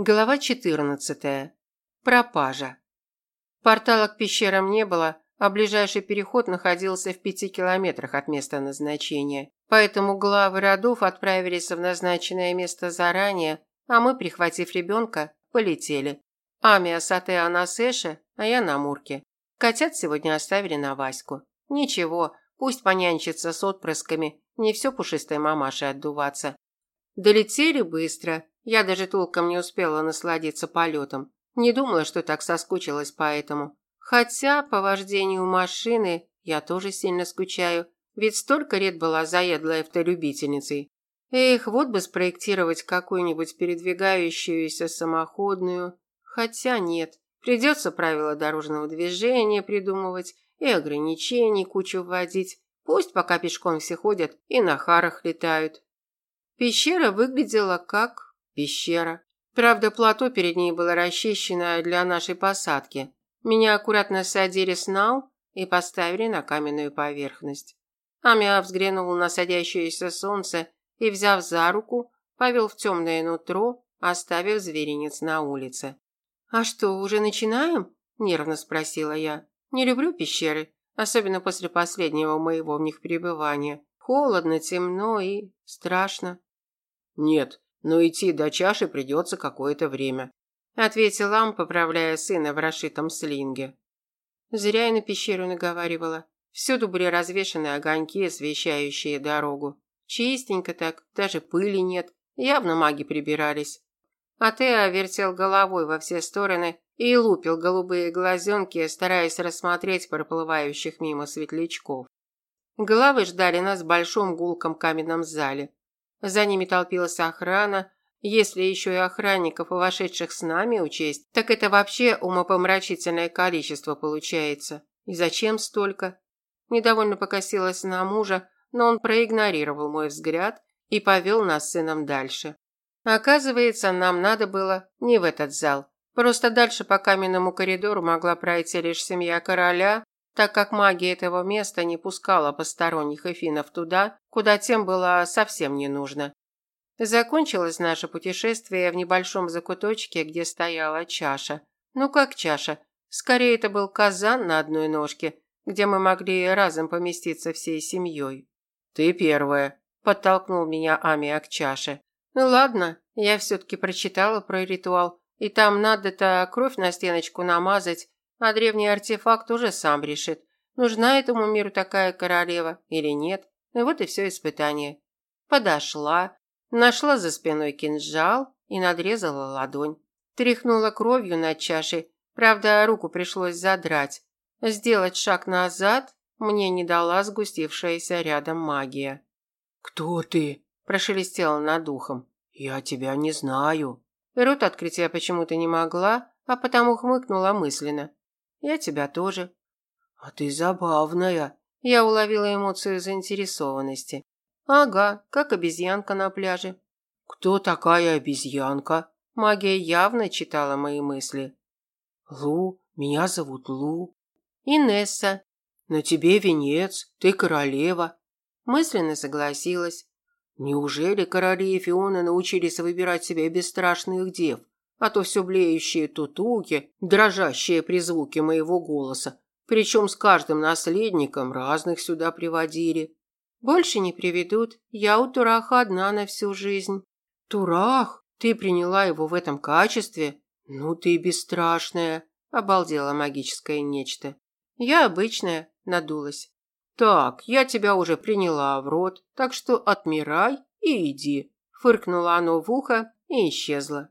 Глава 14. Пропажа. Портала к пещерам не было, а ближайший переход находился в пяти километрах от места назначения. Поэтому главы родов отправились в назначенное место заранее, а мы, прихватив ребенка, полетели. Амия с Атеа а я на Мурке. Котят сегодня оставили на Ваську. Ничего, пусть понянчится с отпрысками, не все пушистой мамаши отдуваться. Долетели быстро, я даже толком не успела насладиться полетом. Не думала, что так соскучилась по этому. Хотя по вождению машины я тоже сильно скучаю, ведь столько лет была заядлой автолюбительницей. Эх, вот бы спроектировать какую-нибудь передвигающуюся самоходную. Хотя нет, придется правила дорожного движения придумывать и ограничений кучу вводить. Пусть пока пешком все ходят и на харах летают. Пещера выглядела как Пещера. Правда, плато перед ней было расчищено для нашей посадки. Меня аккуратно садили с нау и поставили на каменную поверхность. Амиа взглянул на садящееся солнце и, взяв за руку, повел в темное нутро, оставив зверинец на улице. «А что, уже начинаем?» – нервно спросила я. «Не люблю пещеры, особенно после последнего моего в них пребывания. Холодно, темно и страшно». «Нет, но идти до чаши придется какое-то время», ответил Ам, поправляя сына в расшитом слинге. Зря я на пещеру наговаривала. Всюду были развешаны огоньки, освещающие дорогу. Чистенько так, даже пыли нет. Явно маги прибирались. А Теа вертел головой во все стороны и лупил голубые глазенки, стараясь рассмотреть проплывающих мимо светлячков. Головы ждали нас в большом гулком каменном зале. За ними толпилась охрана. Если еще и охранников, вошедших с нами, учесть, так это вообще умопомрачительное количество получается. И зачем столько? Недовольно покосилась на мужа, но он проигнорировал мой взгляд и повел нас с сыном дальше. Оказывается, нам надо было не в этот зал. Просто дальше по каменному коридору могла пройти лишь семья короля, так как магия этого места не пускала посторонних эфинов туда, куда тем было совсем не нужно. Закончилось наше путешествие в небольшом закуточке, где стояла чаша. Ну как чаша? Скорее, это был казан на одной ножке, где мы могли разом поместиться всей семьей. «Ты первая», – подтолкнул меня Амия к чаше. «Ну ладно, я все-таки прочитала про ритуал, и там надо-то кровь на стеночку намазать, а древний артефакт уже сам решит, нужна этому миру такая королева или нет. Вот и все испытание. Подошла, нашла за спиной кинжал и надрезала ладонь. Тряхнула кровью над чашей, правда, руку пришлось задрать. Сделать шаг назад мне не дала сгустившаяся рядом магия. «Кто ты?» – прошелестела над ухом. «Я тебя не знаю». Рот открыть я почему-то не могла, а потому хмыкнула мысленно. Я тебя тоже. А ты забавная. Я уловила эмоцию заинтересованности. Ага, как обезьянка на пляже. Кто такая обезьянка? Магия явно читала мои мысли. Лу, меня зовут Лу. Инесса. На тебе венец, ты королева. Мысленно согласилась. Неужели короли и фионы научились выбирать себе бесстрашных дев? А то все блеющие тутуки, дрожащие при звуке моего голоса, причем с каждым наследником разных сюда приводили. Больше не приведут, я у Тураха одна на всю жизнь. Турах? Ты приняла его в этом качестве? Ну ты бесстрашная, обалдела магическое нечто. Я обычная, надулась. Так, я тебя уже приняла в рот, так что отмирай и иди. Фыркнуло оно в ухо и исчезло.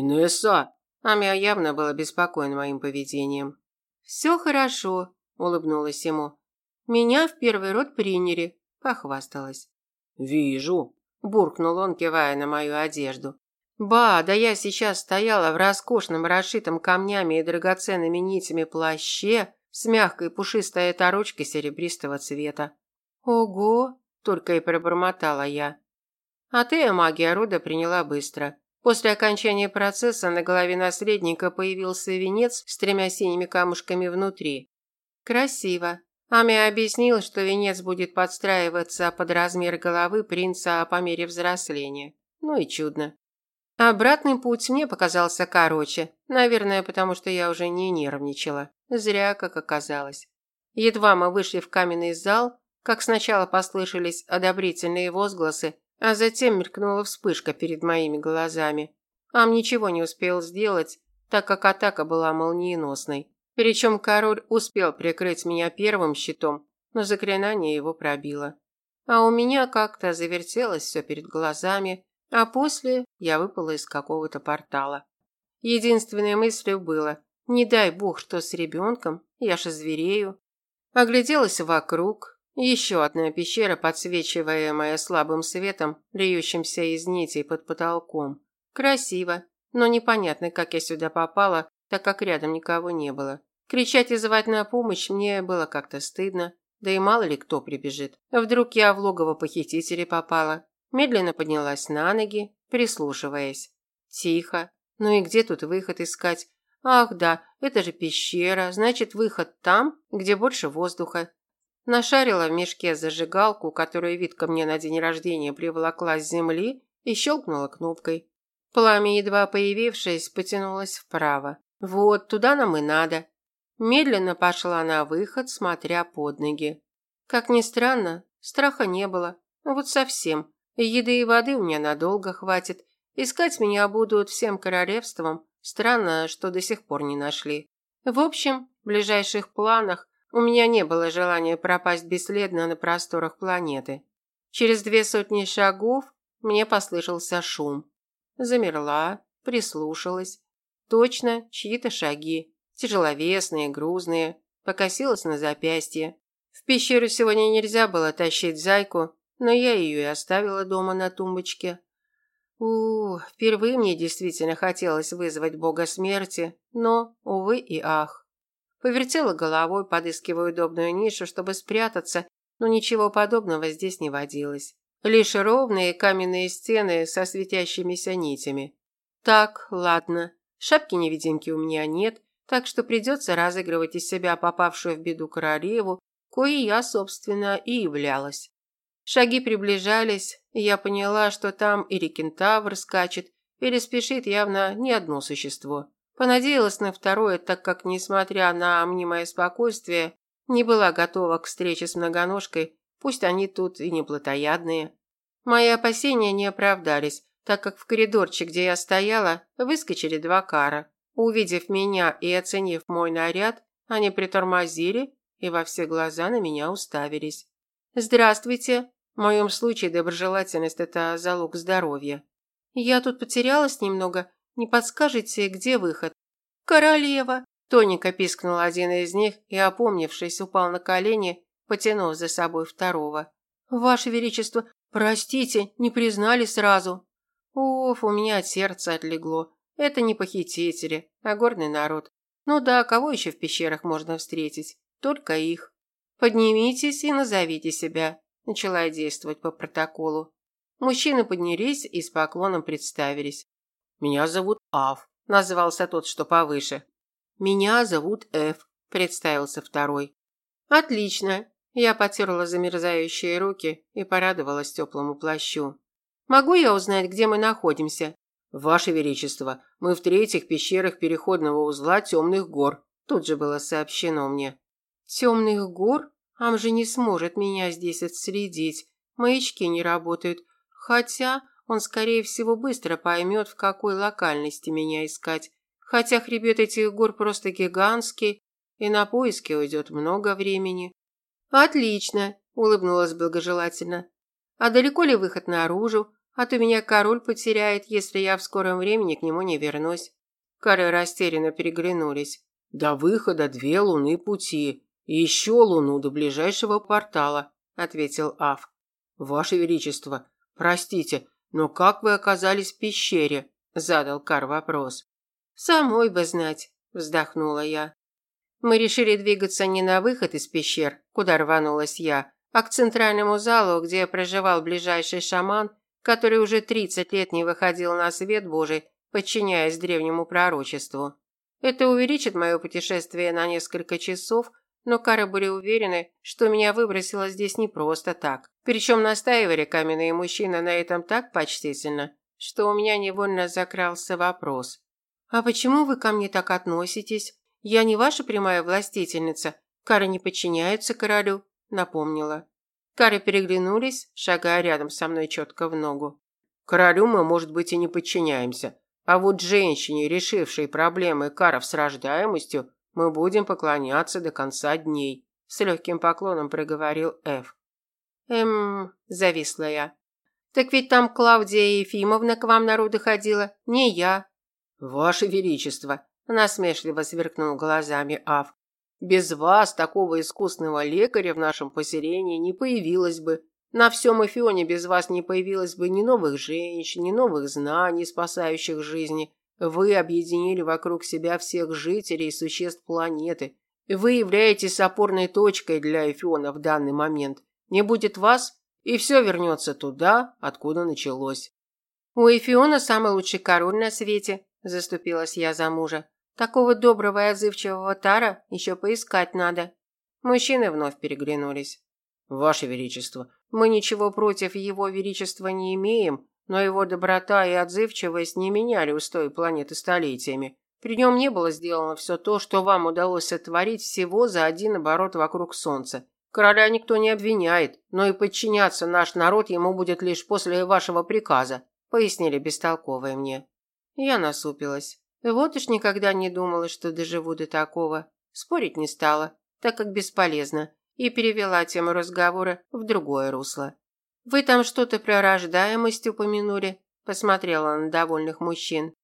«Инесса!» Амия явно была беспокоен моим поведением. «Все хорошо», – улыбнулась ему. «Меня в первый род приняли», – похвасталась. «Вижу», – буркнул он, кивая на мою одежду. «Ба, да я сейчас стояла в роскошном, расшитом камнями и драгоценными нитями плаще с мягкой пушистой оторочкой серебристого цвета». «Ого!» – только и пробормотала я. А ты магия рода приняла быстро. После окончания процесса на голове наследника появился венец с тремя синими камушками внутри. Красиво. Ами объяснил, что венец будет подстраиваться под размер головы принца по мере взросления. Ну и чудно. Обратный путь мне показался короче, наверное, потому что я уже не нервничала. Зря, как оказалось. Едва мы вышли в каменный зал, как сначала послышались одобрительные возгласы, а затем мелькнула вспышка перед моими глазами. Ам ничего не успел сделать, так как атака была молниеносной. Причем король успел прикрыть меня первым щитом, но заклинание его пробило. А у меня как-то завертелось все перед глазами, а после я выпала из какого-то портала. Единственной мыслью было «Не дай бог, что с ребенком, я же зверею». Огляделась вокруг. Еще одна пещера, подсвечиваемая слабым светом, льющимся из нитей под потолком. Красиво, но непонятно, как я сюда попала, так как рядом никого не было. Кричать и звать на помощь мне было как-то стыдно, да и мало ли кто прибежит. Вдруг я в логово похитителей попала. Медленно поднялась на ноги, прислушиваясь. Тихо. Ну и где тут выход искать? Ах, да, это же пещера, значит, выход там, где больше воздуха. Нашарила в мешке зажигалку, которую Витка мне на день рождения приволокла с земли, и щелкнула кнопкой. Пламя, едва появившись, потянулось вправо. Вот, туда нам и надо. Медленно пошла на выход, смотря под ноги. Как ни странно, страха не было. Вот совсем. Еды и воды у меня надолго хватит. Искать меня будут всем королевством. Странно, что до сих пор не нашли. В общем, в ближайших планах у меня не было желания пропасть бесследно на просторах планеты. Через две сотни шагов мне послышался шум. Замерла, прислушалась. Точно, чьи-то шаги. Тяжеловесные, грузные. Покосилась на запястье. В пещеру сегодня нельзя было тащить зайку, но я ее и оставила дома на тумбочке. У, впервые мне действительно хотелось вызвать бога смерти, но, увы и ах. Повертела головой, подыскивая удобную нишу, чтобы спрятаться, но ничего подобного здесь не водилось. Лишь ровные каменные стены со светящимися нитями. Так, ладно. Шапки-невидимки у меня нет, так что придется разыгрывать из себя попавшую в беду королеву, коей я, собственно, и являлась. Шаги приближались, и я поняла, что там или кентавр скачет, или спешит явно не одно существо. Понадеялась на второе, так как, несмотря на мнимое спокойствие, не была готова к встрече с многоножкой, пусть они тут и не плотоядные. Мои опасения не оправдались, так как в коридорчик, где я стояла, выскочили два кара. Увидев меня и оценив мой наряд, они притормозили и во все глаза на меня уставились. «Здравствуйте!» В моем случае доброжелательность – это залог здоровья. «Я тут потерялась немного. Не подскажете, где выход?» «Королева!» – тоненько пискнул один из них и, опомнившись, упал на колени, потянув за собой второго. «Ваше Величество, простите, не признали сразу». Уф, у меня от сердца отлегло. Это не похитители, а горный народ. Ну да, кого еще в пещерах можно встретить? Только их. Поднимитесь и назовите себя. Начала действовать по протоколу. Мужчины поднялись и с поклоном представились. Меня зовут Ав, назвался тот, что повыше. Меня зовут Эф, представился второй. Отлично. Я потерла замерзающие руки и порадовалась теплому плащу. Могу я узнать, где мы находимся? «Ваше Величество, мы в третьих пещерах переходного узла темных гор», тут же было сообщено мне. «Темных гор? Ам же не сможет меня здесь отследить. Маячки не работают. Хотя он, скорее всего, быстро поймет, в какой локальности меня искать. Хотя хребет этих гор просто гигантский, и на поиски уйдет много времени». «Отлично», – улыбнулась благожелательно. «А далеко ли выход наружу? А то меня король потеряет, если я в скором времени к нему не вернусь. Кары растерянно переглянулись. До выхода две луны пути. Еще луну до ближайшего портала, ответил Аф. Ваше величество, простите, но как вы оказались в пещере? задал Кар вопрос. Самой бы знать, вздохнула я. Мы решили двигаться не на выход из пещер, куда рванулась я, а к центральному залу, где проживал ближайший шаман который уже 30 лет не выходил на свет Божий, подчиняясь древнему пророчеству. Это увеличит мое путешествие на несколько часов, но Кары были уверены, что меня выбросило здесь не просто так. Причем настаивали каменные мужчины на этом так почтительно, что у меня невольно закрался вопрос. «А почему вы ко мне так относитесь? Я не ваша прямая властительница. Кары не подчиняются королю», – напомнила. Кары переглянулись, шагая рядом со мной четко в ногу. «Королю мы, может быть, и не подчиняемся. А вот женщине, решившей проблемы каров с рождаемостью, мы будем поклоняться до конца дней», – с легким поклоном проговорил Эф. «Эм...» – зависла я. «Так ведь там Клавдия Ефимовна к вам народу ходила, не я». «Ваше Величество», – насмешливо сверкнул глазами Аф. «Без вас такого искусного лекаря в нашем поселении не появилось бы. На всем Эфионе без вас не появилось бы ни новых женщин, ни новых знаний, спасающих жизни. Вы объединили вокруг себя всех жителей и существ планеты. Вы являетесь опорной точкой для Эфиона в данный момент. Не будет вас, и все вернется туда, откуда началось. У Эфиона самый лучший король на свете, заступилась я за мужа. Такого доброго и отзывчивого Тара еще поискать надо. Мужчины вновь переглянулись. Ваше величество, мы ничего против его величества не имеем, но его доброта и отзывчивость не меняли устой планеты столетиями. При нем не было сделано все то, что вам удалось сотворить всего за один оборот вокруг Солнца. Короля никто не обвиняет, но и подчиняться наш народ ему будет лишь после вашего приказа, пояснили бестолковые мне. Я насупилась. Вот уж никогда не думала, что доживу до такого. Спорить не стала, так как бесполезно, и перевела тему разговора в другое русло. Вы там что-то про рождаемость упомянули? Посмотрела на довольных мужчин.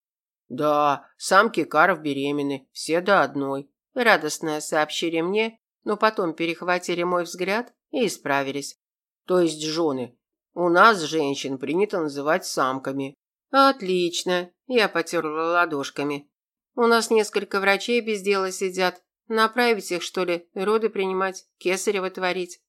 Да, самки каров беременны, все до одной. Радостно сообщили мне но потом перехватили мой взгляд и исправились. То есть жены. У нас женщин принято называть самками. Отлично, я потерла ладошками. У нас несколько врачей без дела сидят. Направить их, что ли, роды принимать, кесарево творить.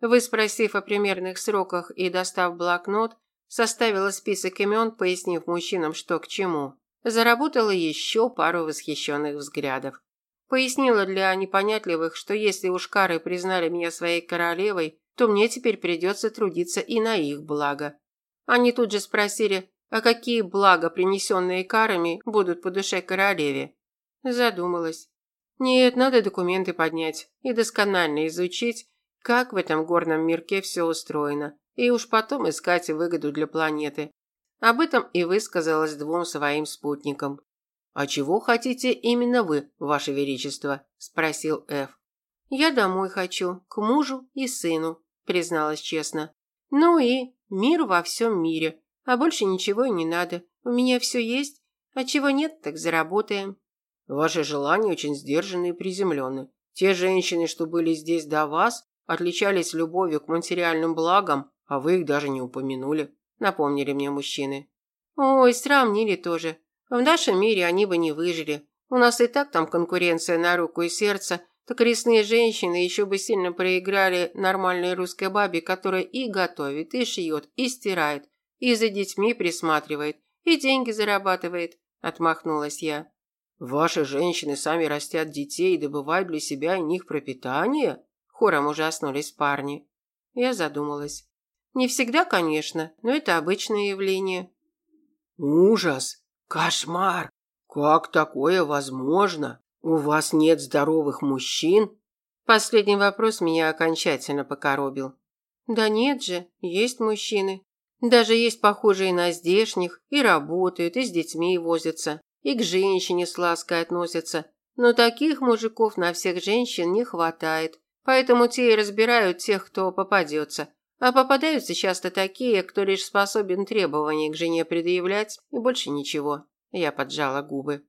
Вы, спросив о примерных сроках и достав блокнот, составила список имен, пояснив мужчинам, что к чему. Заработала еще пару восхищенных взглядов. Пояснила для непонятливых, что если уж кары признали меня своей королевой, то мне теперь придется трудиться и на их благо. Они тут же спросили, а какие блага, принесенные карами, будут по душе королеве. Задумалась. Нет, надо документы поднять и досконально изучить, как в этом горном мирке все устроено, и уж потом искать выгоду для планеты. Об этом и высказалась двум своим спутникам. «А чего хотите именно вы, ваше величество?» – спросил Эф. «Я домой хочу, к мужу и сыну», – призналась честно. «Ну и мир во всем мире, а больше ничего и не надо. У меня все есть, а чего нет, так заработаем». «Ваши желания очень сдержанные и приземленные. Те женщины, что были здесь до вас, отличались любовью к материальным благам, а вы их даже не упомянули», – напомнили мне мужчины. «Ой, сравнили тоже. В нашем мире они бы не выжили. У нас и так там конкуренция на руку и сердце, так лесные женщины еще бы сильно проиграли нормальной русской бабе, которая и готовит, и шьет, и стирает, и за детьми присматривает, и деньги зарабатывает», – отмахнулась я. «Ваши женщины сами растят детей и добывают для себя и них пропитание?» Хором ужаснулись парни. Я задумалась. «Не всегда, конечно, но это обычное явление». «Ужас!» Кошмар! Как такое возможно? У вас нет здоровых мужчин? Последний вопрос меня окончательно покоробил. Да нет же, есть мужчины. Даже есть похожие на здешних, и работают, и с детьми возятся, и к женщине с лаской относятся. Но таких мужиков на всех женщин не хватает, поэтому те и разбирают тех, кто попадется. А попадаются часто такие, кто лишь способен требования к жене предъявлять и больше ничего. Я поджала губы.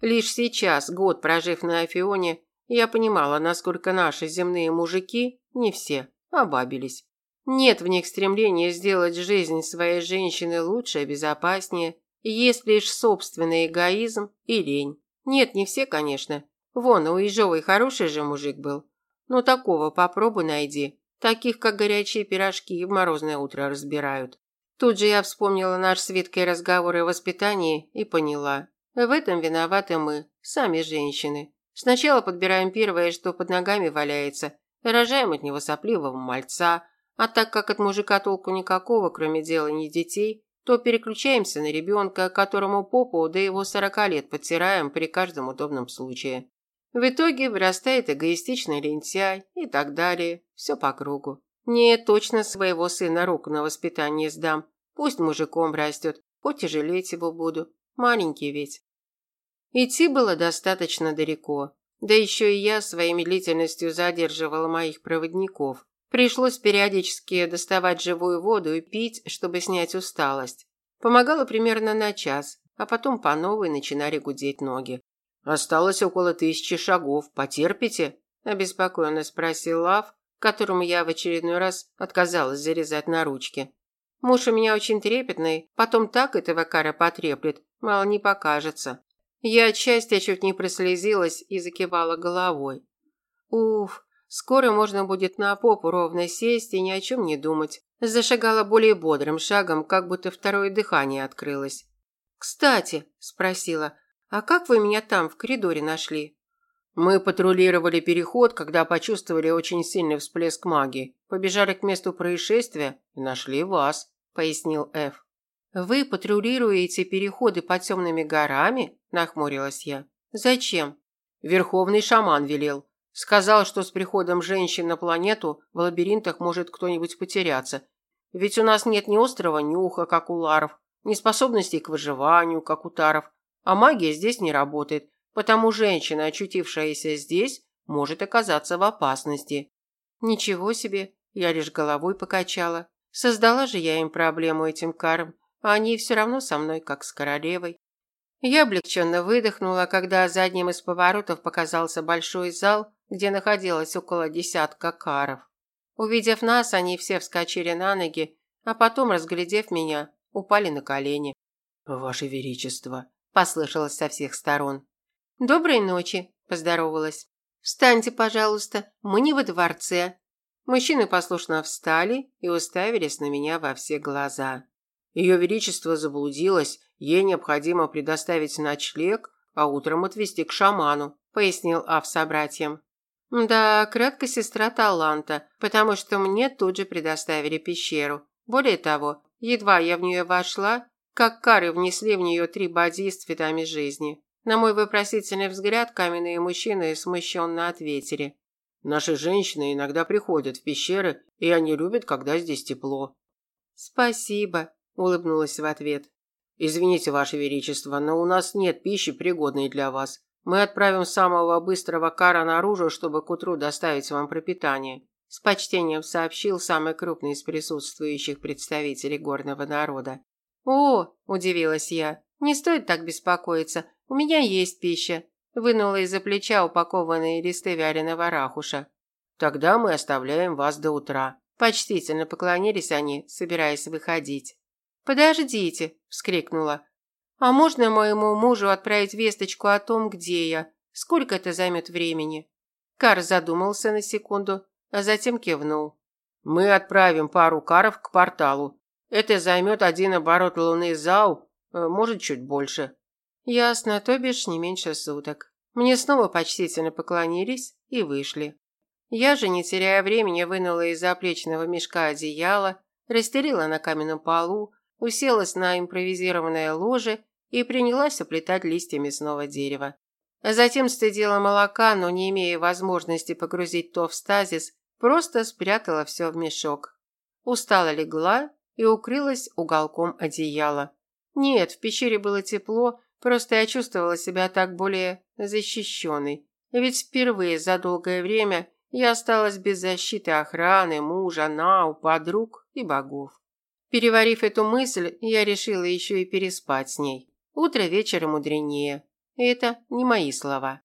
Лишь сейчас, год прожив на Афионе, я понимала, насколько наши земные мужики, не все, обабились. Нет в них стремления сделать жизнь своей женщины лучше и безопаснее, есть лишь собственный эгоизм и лень. Нет, не все, конечно. Вон, у Ежовой хороший же мужик был. Но такого попробуй найди. Таких, как горячие пирожки, в морозное утро разбирают. Тут же я вспомнила наш с Виткой разговор о воспитании и поняла. В этом виноваты мы, сами женщины. Сначала подбираем первое, что под ногами валяется, рожаем от него сопливого мальца, а так как от мужика толку никакого, кроме делания детей, то переключаемся на ребенка, которому попу до его сорока лет подтираем при каждом удобном случае. В итоге вырастает эгоистичный лентяй и так далее. Все по кругу. Не точно своего сына рук на воспитание сдам. Пусть мужиком растет, хоть и жалеть его буду. Маленький ведь. Идти было достаточно далеко. Да еще и я своей медлительностью задерживала моих проводников. Пришлось периодически доставать живую воду и пить, чтобы снять усталость. Помогало примерно на час, а потом по новой начинали гудеть ноги. «Осталось около тысячи шагов. Потерпите?» – обеспокоенно спросил Лав, которому я в очередной раз отказалась зарезать на ручке. Муж у меня очень трепетный, потом так этого кара потреплет, мало не покажется. Я от счастья чуть не прослезилась и закивала головой. Уф, скоро можно будет на попу ровно сесть и ни о чем не думать. Зашагала более бодрым шагом, как будто второе дыхание открылось. «Кстати», – спросила, – «а как вы меня там в коридоре нашли?» Мы патрулировали переход, когда почувствовали очень сильный всплеск магии. Побежали к месту происшествия и нашли вас, пояснил Эф. Вы патрулируете переходы по темными горами? нахмурилась я. Зачем? Верховный шаман велел. Сказал, что с приходом женщин на планету в лабиринтах может кто-нибудь потеряться. Ведь у нас нет ни острого нюха, как у ларов, ни способностей к выживанию, как у таров, а магия здесь не работает. Потому женщина, очутившаяся здесь, может оказаться в опасности. Ничего себе, я лишь головой покачала. Создала же я им проблему этим карам, а они все равно со мной, как с королевой. Я облегченно выдохнула, когда за одним из поворотов показался большой зал, где находилось около десятка каров. Увидев нас, они все вскочили на ноги, а потом, разглядев меня, упали на колени. «Ваше Величество!» – послышалось со всех сторон. «Доброй ночи», – поздоровалась. «Встаньте, пожалуйста, мы не во дворце». Мужчины послушно встали и уставились на меня во все глаза. Ее Величество заблудилось, ей необходимо предоставить ночлег, а утром отвезти к шаману, пояснил Ав собратьям. Да, кратко сестра таланта, потому что мне тут же предоставили пещеру. Более того, едва я в нее вошла, как кары внесли в нее три бадьи с цветами жизни. На мой вопросительный взгляд каменные мужчины смущенно ответили. «Наши женщины иногда приходят в пещеры, и они любят, когда здесь тепло». «Спасибо», – улыбнулась в ответ. «Извините, Ваше Величество, но у нас нет пищи, пригодной для вас. Мы отправим самого быстрого кара наружу, чтобы к утру доставить вам пропитание», – с почтением сообщил самый крупный из присутствующих представителей горного народа. «О!» – удивилась я. «Не стоит так беспокоиться. У меня есть пища. Вынула из-за плеча упакованные листы вяленого рахуша. Тогда мы оставляем вас до утра. Почтительно поклонились они, собираясь выходить. Подождите, вскрикнула. А можно моему мужу отправить весточку о том, где я? Сколько это займет времени? Кар задумался на секунду, а затем кивнул. Мы отправим пару каров к порталу. Это займет один оборот луны Зау, э, может, чуть больше. Ясно, то бишь не меньше суток. Мне снова почтительно поклонились и вышли. Я же, не теряя времени, вынула из заплечного мешка одеяло, расстелила на каменном полу, уселась на импровизированное ложе и принялась оплетать листья мясного дерева. Затем стыдила молока, но не имея возможности погрузить то в стазис, просто спрятала все в мешок. Устала легла и укрылась уголком одеяла. Нет, в пещере было тепло, Просто я чувствовала себя так более защищенной. Ведь впервые за долгое время я осталась без защиты охраны, мужа, нау, подруг и богов. Переварив эту мысль, я решила еще и переспать с ней. Утро вечера мудренее. Это не мои слова.